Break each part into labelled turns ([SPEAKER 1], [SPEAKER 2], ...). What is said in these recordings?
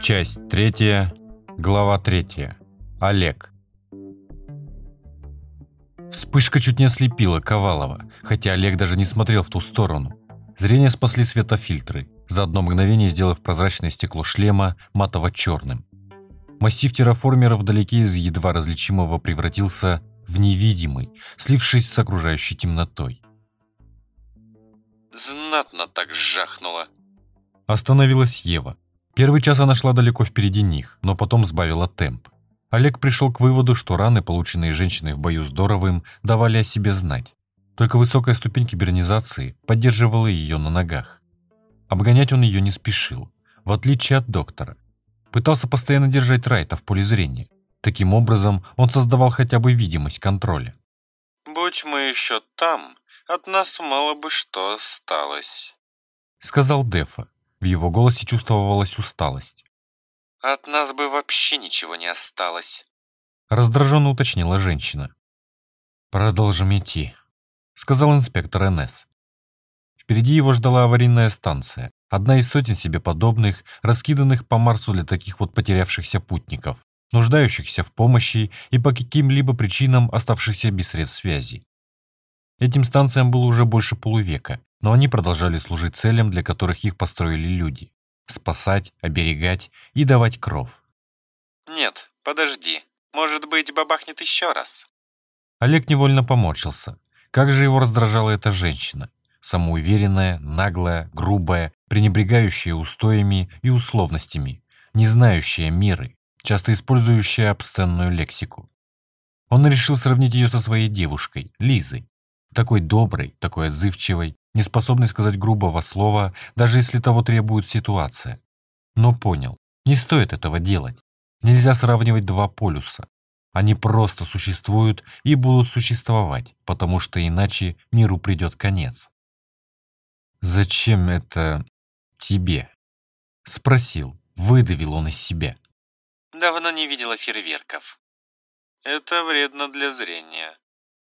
[SPEAKER 1] Часть третья, глава третья. Олег. Вспышка чуть не ослепила Ковалова, хотя Олег даже не смотрел в ту сторону. Зрение спасли светофильтры, за одно мгновение сделав прозрачное стекло шлема матово-черным. Массив терраформера вдалеке из едва различимого превратился в невидимый, слившись с окружающей темнотой.
[SPEAKER 2] Знатно так жахнуло.
[SPEAKER 1] Остановилась Ева. Первый час она шла далеко впереди них, но потом сбавила темп. Олег пришел к выводу, что раны, полученные женщиной в бою с Доровым, давали о себе знать. Только высокая ступень кибернизации поддерживала ее на ногах. Обгонять он ее не спешил, в отличие от доктора. Пытался постоянно держать Райта в поле зрения. Таким образом, он создавал хотя бы видимость контроля.
[SPEAKER 2] «Будь мы еще там, от нас мало бы что осталось», —
[SPEAKER 1] сказал Дефа. В его голосе чувствовалась усталость.
[SPEAKER 2] «От нас бы вообще ничего не осталось», —
[SPEAKER 1] раздраженно уточнила женщина. «Продолжим идти», — сказал инспектор НС. Впереди его ждала аварийная станция, одна из сотен себе подобных, раскиданных по Марсу для таких вот потерявшихся путников, нуждающихся в помощи и по каким-либо причинам оставшихся без средств связи. Этим станциям было уже больше полувека, но они продолжали служить целям, для которых их построили люди – спасать, оберегать и давать кров.
[SPEAKER 2] «Нет, подожди. Может быть, бабахнет еще раз?»
[SPEAKER 1] Олег невольно поморщился. Как же его раздражала эта женщина. Самоуверенная, наглая, грубая, пренебрегающая устоями и условностями, не знающая меры, часто использующая обсценную лексику. Он решил сравнить ее со своей девушкой, Лизой. Такой доброй, такой отзывчивой, не способный сказать грубого слова, даже если того требует ситуация. Но понял, не стоит этого делать. Нельзя сравнивать два полюса. Они просто существуют и будут существовать, потому что иначе миру придет конец. «Зачем это тебе?» Спросил, выдавил он из себя.
[SPEAKER 2] «Давно не видела фейерверков. Это вредно для зрения»,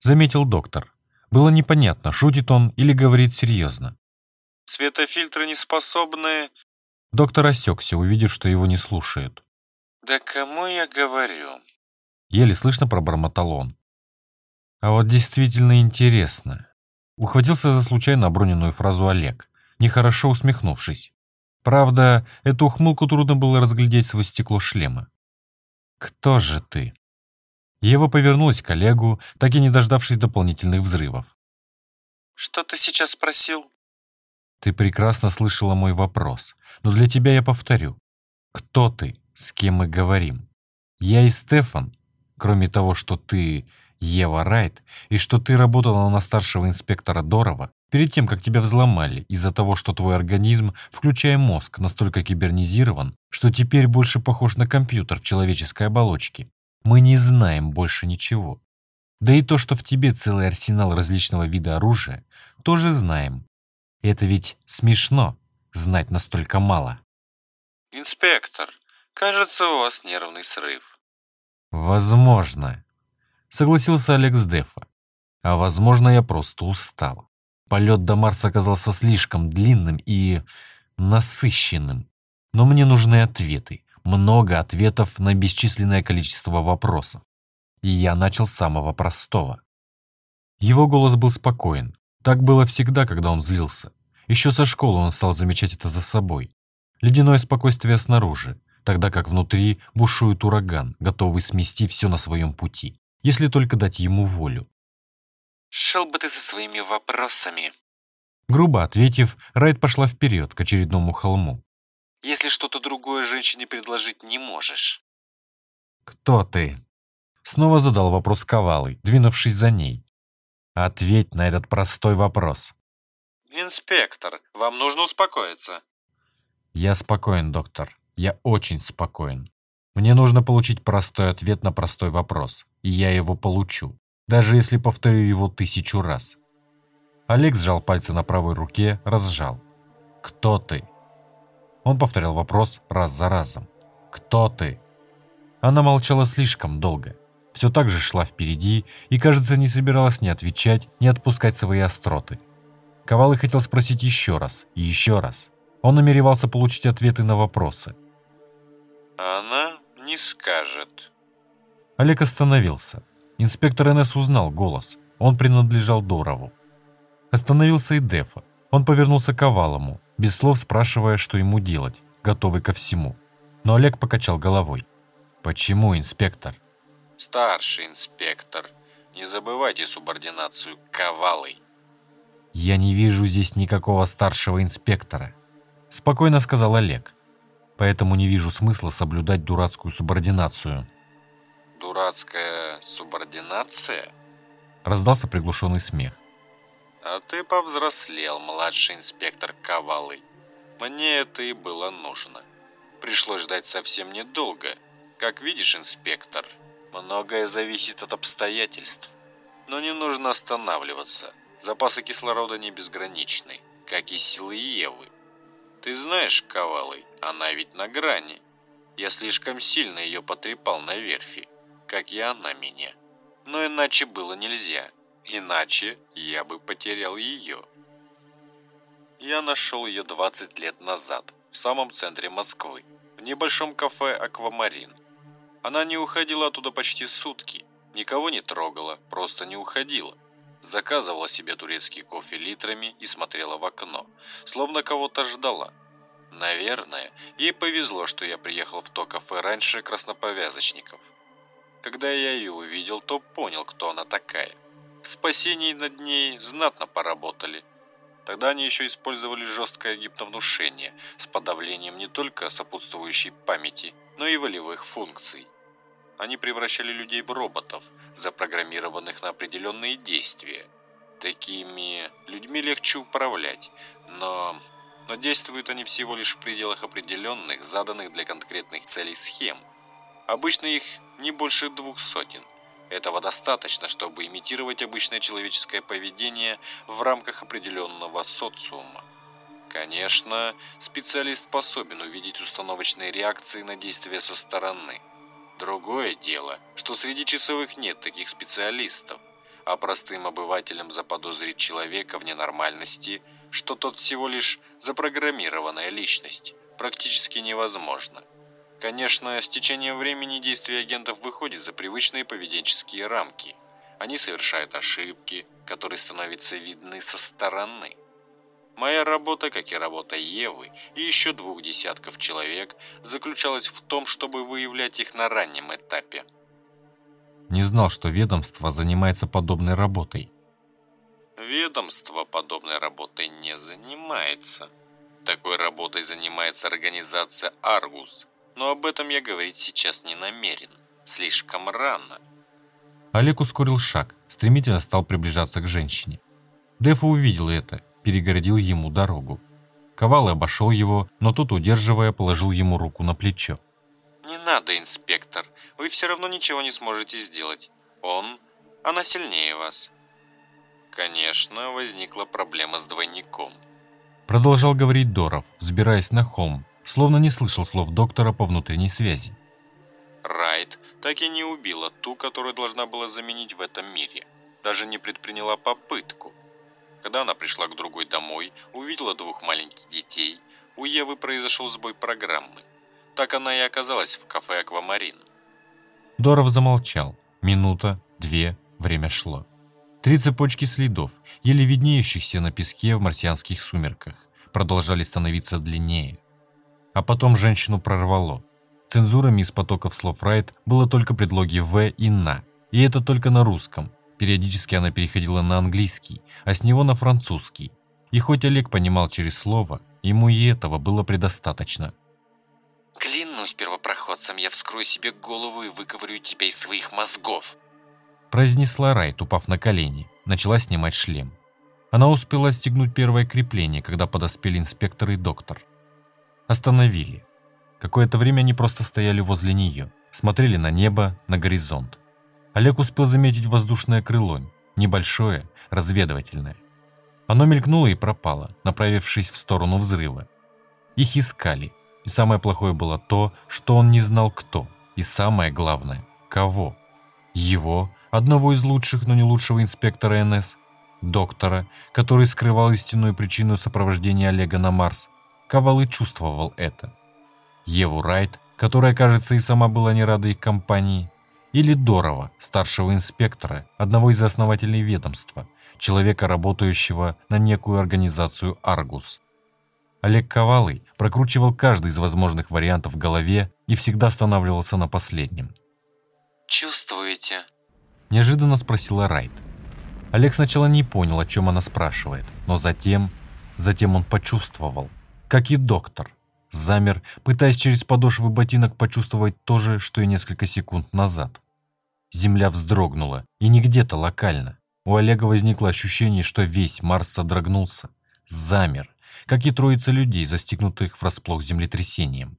[SPEAKER 1] заметил доктор. Было непонятно, шутит он или говорит серьезно.
[SPEAKER 2] «Светофильтры не способны...»
[SPEAKER 1] Доктор осекся, увидев, что его не слушают.
[SPEAKER 2] «Да кому я говорю?»
[SPEAKER 1] Еле слышно пробормотал он. А вот действительно интересно. Ухватился за случайно оброненную фразу Олег, нехорошо усмехнувшись. Правда, эту ухмылку трудно было разглядеть сквозь стекло шлема. «Кто же ты?» Ева повернулась к Олегу, так и не дождавшись дополнительных взрывов.
[SPEAKER 2] «Что ты сейчас спросил?»
[SPEAKER 1] «Ты прекрасно слышала мой вопрос, но для тебя я повторю. Кто ты? С кем мы говорим? Я и Стефан. Кроме того, что ты Ева Райт, и что ты работала на старшего инспектора Дорова, перед тем, как тебя взломали, из-за того, что твой организм, включая мозг, настолько кибернизирован, что теперь больше похож на компьютер в человеческой оболочке. Мы не знаем больше ничего. Да и то, что в тебе целый арсенал различного вида оружия, тоже знаем. Это ведь смешно, знать настолько мало.
[SPEAKER 2] «Инспектор, кажется, у вас нервный срыв».
[SPEAKER 1] «Возможно», — согласился Алекс Дефа. «А возможно, я просто устал. Полет до Марса оказался слишком длинным и насыщенным. Но мне нужны ответы много ответов на бесчисленное количество вопросов. И я начал с самого простого. Его голос был спокоен. Так было всегда, когда он злился. Еще со школы он стал замечать это за собой. Ледяное спокойствие снаружи, тогда как внутри бушует ураган, готовый смести все на своем пути, если только дать ему волю.
[SPEAKER 2] «Шел бы ты со своими вопросами!»
[SPEAKER 1] Грубо ответив, Райт пошла вперед к очередному холму
[SPEAKER 2] если что-то другое женщине предложить не можешь?»
[SPEAKER 1] «Кто ты?» Снова задал вопрос Ковалый, двинувшись за ней. «Ответь на этот простой вопрос».
[SPEAKER 2] «Инспектор, вам нужно успокоиться».
[SPEAKER 1] «Я спокоен, доктор. Я очень спокоен. Мне нужно получить простой ответ на простой вопрос, и я его получу, даже если повторю его тысячу раз». Олег сжал пальцы на правой руке, разжал. «Кто ты?» Он повторял вопрос раз за разом. «Кто ты?» Она молчала слишком долго. Все так же шла впереди и, кажется, не собиралась ни отвечать, ни отпускать свои остроты. Ковалый хотел спросить еще раз и еще раз. Он намеревался получить ответы на вопросы.
[SPEAKER 2] Она не скажет.
[SPEAKER 1] Олег остановился. Инспектор НС узнал голос. Он принадлежал Дорову. Остановился и Дефа. Он повернулся к Овалому, без слов спрашивая, что ему делать, готовый ко всему. Но Олег покачал головой. «Почему, инспектор?»
[SPEAKER 2] «Старший инспектор. Не забывайте субординацию Ковалой».
[SPEAKER 1] «Я не вижу здесь никакого старшего инспектора», – спокойно сказал Олег. «Поэтому не вижу смысла соблюдать дурацкую субординацию».
[SPEAKER 2] «Дурацкая субординация?»
[SPEAKER 1] – раздался приглушенный смех.
[SPEAKER 2] «А ты повзрослел, младший инспектор Ковалый. Мне это и было нужно. Пришлось ждать совсем недолго. Как видишь, инспектор, многое зависит от обстоятельств. Но не нужно останавливаться. Запасы кислорода не безграничны, как и силы Евы. Ты знаешь, Ковалый, она ведь на грани. Я слишком сильно ее потрепал на верфи, как и она меня. Но иначе было нельзя. Иначе я бы потерял ее. Я нашел ее 20 лет назад, в самом центре Москвы, в небольшом кафе «Аквамарин». Она не уходила оттуда почти сутки, никого не трогала, просто не уходила. Заказывала себе турецкий кофе литрами и смотрела в окно, словно кого-то ждала. Наверное, ей повезло, что я приехал в то кафе раньше красноповязочников. Когда я ее увидел, то понял, кто она такая – спасении над ней знатно поработали. Тогда они еще использовали жесткое гипновнушение с подавлением не только сопутствующей памяти, но и волевых функций. Они превращали людей в роботов, запрограммированных на определенные действия. Такими людьми легче управлять, но, но действуют они всего лишь в пределах определенных, заданных для конкретных целей схем. Обычно их не больше двух сотен – этого достаточно, чтобы имитировать обычное человеческое поведение в рамках определенного социума. Конечно, специалист способен увидеть установочные реакции на действия со стороны. Другое дело, что среди часовых нет таких специалистов, а простым обывателям заподозрить человека в ненормальности, что тот всего лишь запрограммированная личность, практически невозможно – Конечно, с течением времени действия агентов выходит за привычные поведенческие рамки. Они совершают ошибки, которые становятся видны со стороны. Моя работа, как и работа Евы и еще двух десятков человек, заключалась в том, чтобы выявлять их на раннем этапе.
[SPEAKER 1] Не знал, что ведомство занимается подобной работой.
[SPEAKER 2] Ведомство подобной работой не занимается. Такой работой занимается организация «Аргус», но об этом я говорить сейчас не намерен. Слишком рано.
[SPEAKER 1] Олег ускорил шаг, стремительно стал приближаться к женщине. Дефа увидел это, перегородил ему дорогу. Ковал обошел его, но тот, удерживая, положил ему руку на плечо.
[SPEAKER 2] «Не надо, инспектор. Вы все равно ничего не сможете сделать. Он... Она сильнее вас». Конечно, возникла проблема с двойником.
[SPEAKER 1] Продолжал говорить Доров, взбираясь на холм, словно не слышал слов доктора по внутренней связи.
[SPEAKER 2] Райт так и не убила ту, которую должна была заменить в этом мире. Даже не предприняла попытку. Когда она пришла к другой домой, увидела двух маленьких детей, у Евы произошел сбой программы. Так она и оказалась в кафе «Аквамарин».
[SPEAKER 1] Доров замолчал. Минута, две, время шло. Три цепочки следов, еле виднеющихся на песке в марсианских сумерках, продолжали становиться длиннее. А потом женщину прорвало. Цензурами из потоков слов Райт было только предлоги «в» и «на». И это только на русском. Периодически она переходила на английский, а с него на французский. И хоть Олег понимал через слово, ему и этого было предостаточно.
[SPEAKER 2] «Клянусь первопроходцем, я вскрою себе голову и выковырю тебя из своих мозгов!»
[SPEAKER 1] Произнесла Райт, упав на колени. Начала снимать шлем. Она успела стегнуть первое крепление, когда подоспели инспектор и доктор. Остановили. Какое-то время они просто стояли возле нее, смотрели на небо, на горизонт. Олег успел заметить воздушное крыло, небольшое, разведывательное. Оно мелькнуло и пропало, направившись в сторону взрыва. Их искали, и самое плохое было то, что он не знал кто, и самое главное, кого. Его, одного из лучших, но не лучшего инспектора НС, доктора, который скрывал истинную причину сопровождения Олега на Марс, Ковалы чувствовал это. Еву Райт которая, кажется, и сама была не рада их компании, или Дорова, старшего инспектора, одного из основателей ведомства, человека, работающего на некую организацию «Аргус». Олег Ковалый прокручивал каждый из возможных вариантов в голове и всегда останавливался на последнем.
[SPEAKER 3] «Чувствуете?»
[SPEAKER 1] – неожиданно спросила Райт. Олег сначала не понял, о чем она спрашивает, но затем, затем он почувствовал, как и доктор, замер, пытаясь через подошвы ботинок почувствовать то же, что и несколько секунд назад. Земля вздрогнула, и не где-то локально. У Олега возникло ощущение, что весь Марс содрогнулся, замер, как и троица людей, застигнутых врасплох землетрясением.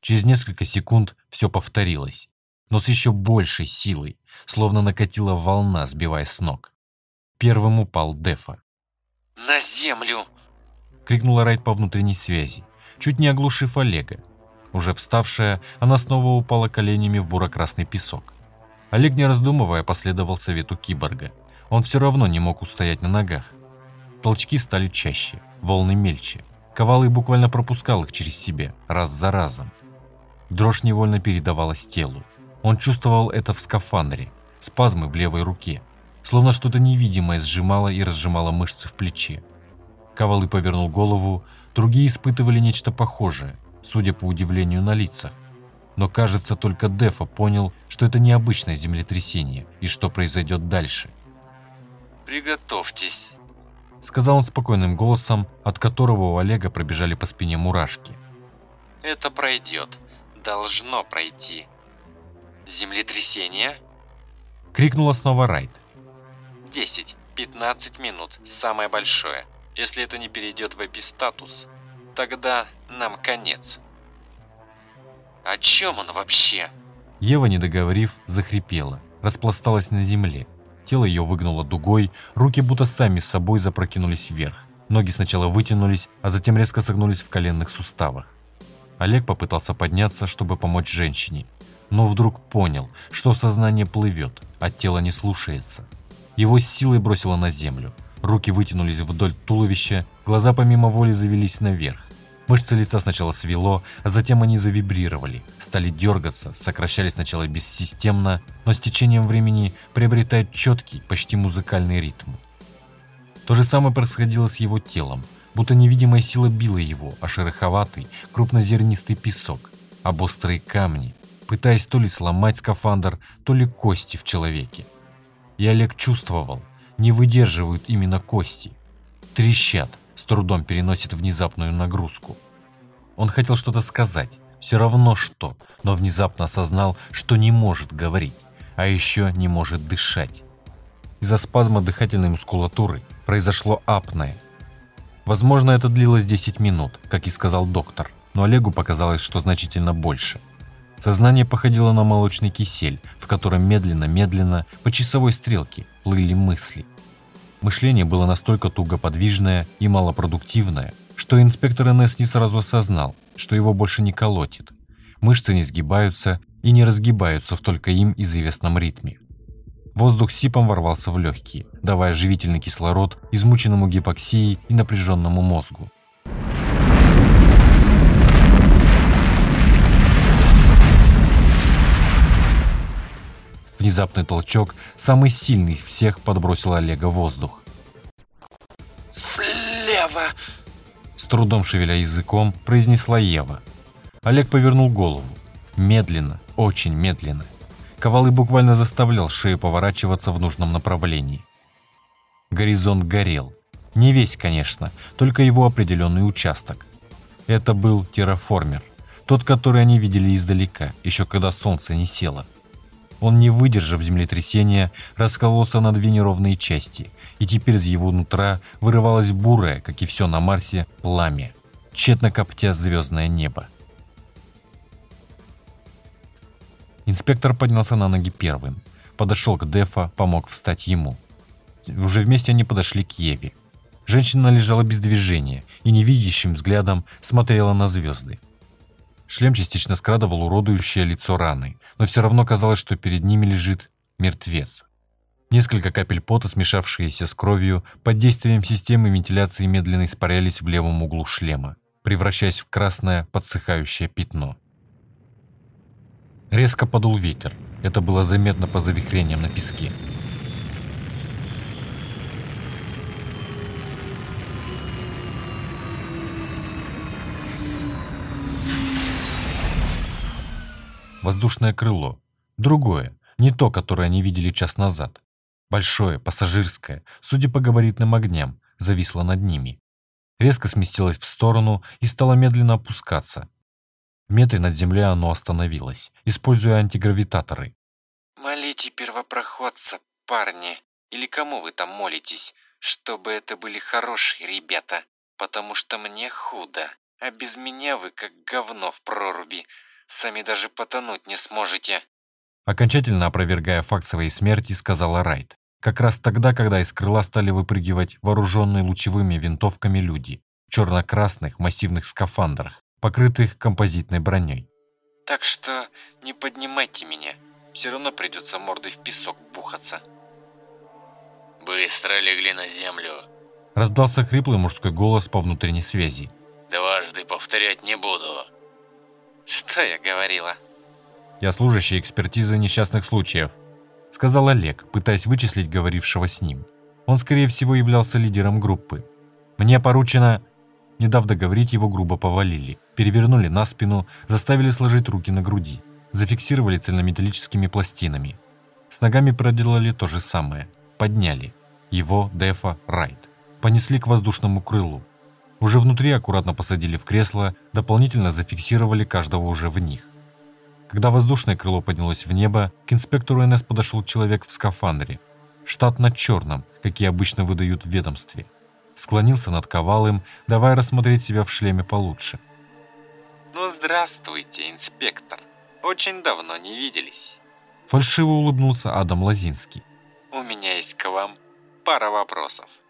[SPEAKER 1] Через несколько секунд все повторилось, но с еще большей силой, словно накатила волна, сбивая с ног. Первым упал Дефа.
[SPEAKER 3] «На землю!»
[SPEAKER 1] — крикнула Райт по внутренней связи, чуть не оглушив Олега. Уже вставшая, она снова упала коленями в буро-красный песок. Олег, не раздумывая, последовал совету киборга. Он все равно не мог устоять на ногах. Толчки стали чаще, волны мельче. Ковалый буквально пропускал их через себя, раз за разом. Дрожь невольно передавалась телу. Он чувствовал это в скафандре, спазмы в левой руке, словно что-то невидимое сжимало и разжимало мышцы в плече. Ковалы повернул голову, другие испытывали нечто похожее, судя по удивлению на лицах. Но кажется, только Дефа понял, что это необычное землетрясение и что произойдет дальше.
[SPEAKER 3] «Приготовьтесь», —
[SPEAKER 1] сказал он спокойным голосом, от которого у Олега пробежали по спине мурашки.
[SPEAKER 3] «Это пройдет должно пройти. Землетрясение?
[SPEAKER 1] Крикнула снова Райт.
[SPEAKER 3] 10-15 минут, самое большое. Если это не перейдет в эпистатус, тогда нам конец. О чем он вообще?
[SPEAKER 1] Ева, не договорив, захрипела, распласталась на земле. Тело ее выгнуло дугой, руки будто сами с собой запрокинулись вверх. Ноги сначала вытянулись, а затем резко согнулись в коленных суставах. Олег попытался подняться, чтобы помочь женщине, но вдруг понял, что сознание плывет, а тело не слушается. Его с силой бросило на землю. Руки вытянулись вдоль туловища, глаза помимо воли завелись наверх. Мышцы лица сначала свело, а затем они завибрировали, стали дергаться, сокращались сначала бессистемно, но с течением времени приобретают четкий, почти музыкальный ритм. То же самое происходило с его телом – будто невидимая сила била его о шероховатый, крупнозернистый песок, об острые камни, пытаясь то ли сломать скафандр, то ли кости в человеке. И Олег чувствовал, не выдерживают именно кости. Трещат, с трудом переносит внезапную нагрузку. Он хотел что-то сказать, все равно что, но внезапно осознал, что не может говорить, а еще не может дышать. Из-за спазма дыхательной мускулатуры произошло апное, Возможно, это длилось 10 минут, как и сказал доктор, но Олегу показалось, что значительно больше. Сознание походило на молочный кисель, в котором медленно-медленно по часовой стрелке плыли мысли. Мышление было настолько туго подвижное и малопродуктивное, что инспектор НС не сразу осознал, что его больше не колотит. Мышцы не сгибаются и не разгибаются в только им известном ритме. Воздух сипом ворвался в легкие, давая живительный кислород измученному гипоксией и напряженному мозгу. Внезапный толчок, самый сильный из всех, подбросил Олега в воздух.
[SPEAKER 3] «Слева!»
[SPEAKER 1] С трудом шевеля языком, произнесла Ева. Олег повернул голову. Медленно, очень медленно. Ковалый буквально заставлял шею поворачиваться в нужном направлении. Горизонт горел. Не весь, конечно, только его определенный участок. Это был терраформер, тот, который они видели издалека, еще когда солнце не село. Он, не выдержав землетрясения, раскололся на две неровные части, и теперь из его нутра вырывалось бурое, как и все на Марсе, пламя, тщетно коптя звездное небо. Инспектор поднялся на ноги первым. Подошел к Дефа, помог встать ему. Уже вместе они подошли к Еве. Женщина лежала без движения и невидящим взглядом смотрела на звезды. Шлем частично скрадывал уродующее лицо раны, но все равно казалось, что перед ними лежит мертвец. Несколько капель пота, смешавшиеся с кровью, под действием системы вентиляции медленно испарялись в левом углу шлема, превращаясь в красное подсыхающее пятно. Резко подул ветер. Это было заметно по завихрениям на песке. Воздушное крыло. Другое, не то, которое они видели час назад. Большое, пассажирское, судя по габаритным огням, зависло над ними. Резко сместилось в сторону и стало медленно опускаться. В метре над землей оно остановилось, используя антигравитаторы.
[SPEAKER 3] «Молите первопроходца, парни, или кому вы там молитесь, чтобы это были хорошие ребята, потому что мне худо, а без меня вы как говно в проруби, Сами даже потонуть не сможете.
[SPEAKER 1] Окончательно опровергая факт своей смерти, сказала Райт. Как раз тогда, когда из крыла стали выпрыгивать вооруженные лучевыми винтовками люди в черно-красных массивных скафандрах, покрытых композитной броней.
[SPEAKER 3] Так что не поднимайте меня. Все равно придется мордой в песок бухаться. Быстро легли на землю.
[SPEAKER 1] Раздался хриплый мужской голос по внутренней связи.
[SPEAKER 3] Дважды повторять не буду. Что я говорила?
[SPEAKER 1] Я служащий экспертизы несчастных случаев, сказал Олег, пытаясь вычислить говорившего с ним. Он, скорее всего, являлся лидером группы. Мне поручено... Не дав договорить, его грубо повалили, перевернули на спину, заставили сложить руки на груди, зафиксировали цельнометаллическими пластинами. С ногами проделали то же самое. Подняли. Его, Дефа, Райт. Понесли к воздушному крылу. Уже внутри аккуратно посадили в кресло, дополнительно зафиксировали каждого уже в них. Когда воздушное крыло поднялось в небо, к инспектору НС подошел человек в скафандре. Штатно черном, какие обычно выдают в ведомстве. Склонился над ковалым, давая рассмотреть себя в шлеме получше.
[SPEAKER 3] «Ну, здравствуйте, инспектор. Очень давно не виделись».
[SPEAKER 1] Фальшиво улыбнулся Адам Лазинский.
[SPEAKER 3] «У меня есть к вам пара вопросов».